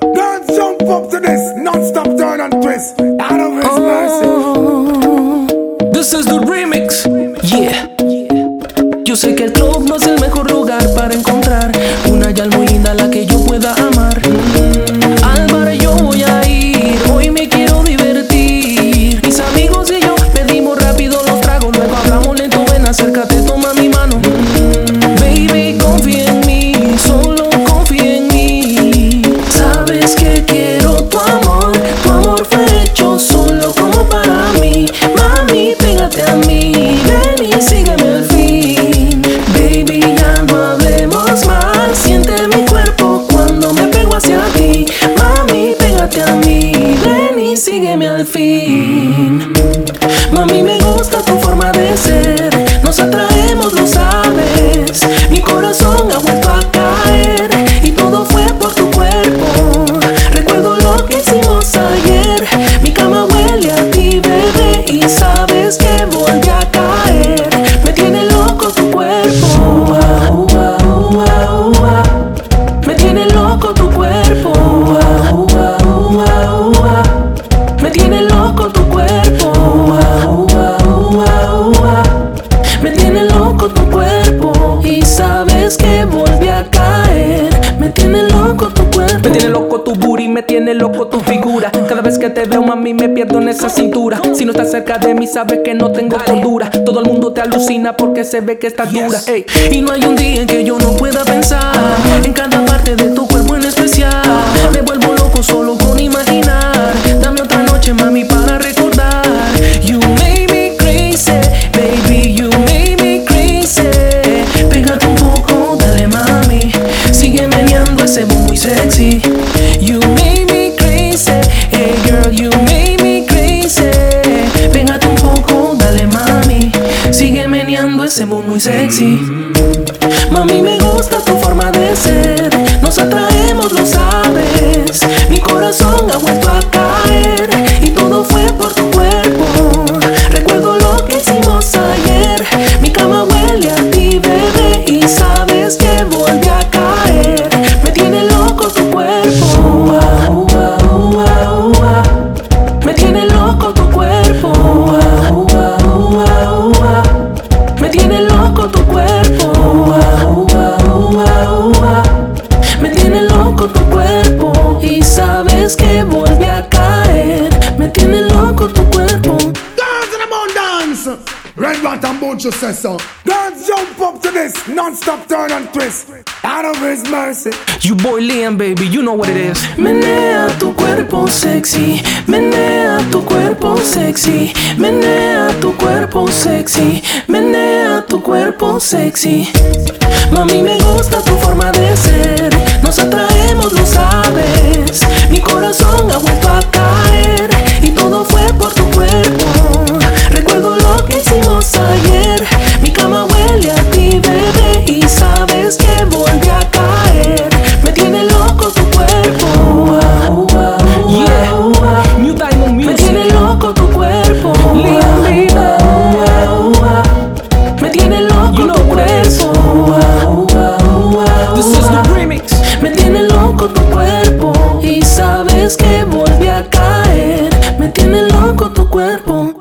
Girls jump up to this, non-stop turn and twist. Out of His mercy. Oh, this is the fin. Mami, me gusta tu volví a caer. Me tiene loco tu cuerpo. Me tiene loco tu booty, me tiene loco tu figura. Cada vez que te veo, mami, me pierdo en esa cintura. Si no estás cerca de mí, sabes que no tengo cordura. Todo el mundo te alucina porque se ve que estás dura. ey. Y no hay un día en que yo no pueda pensar en cada parte de tu cuerpo en especial. Me vuelvo loco solo con imaginar. Dame otra noche, mami, boom muy sexy. Mami, me gusta tu forma de ser. Nos atraemos, lo sabes. Mi corazón ha vuelto a caer. Y todo fue por tu cuerpo. Recuerdo lo que hicimos ayer. Mi cama huele a ti, bebé. Y sabes que volví a caer. volví a caer. Me tiene loco tu cuerpo. Dance in the moon dance. Red Rat and Bunch say so. Girls jump up to this non-stop turn and twist. Out of his mercy. You boy Liam, baby, you know what it is. Menea tu cuerpo sexy. Menea tu cuerpo sexy. Menea tu cuerpo sexy. Menea tu cuerpo sexy. Mami, me gusta tu forma de ser. Nos atraemos, lo sabes. tu cuerpo y sabes que volví a caer. Me tiene loco tu cuerpo.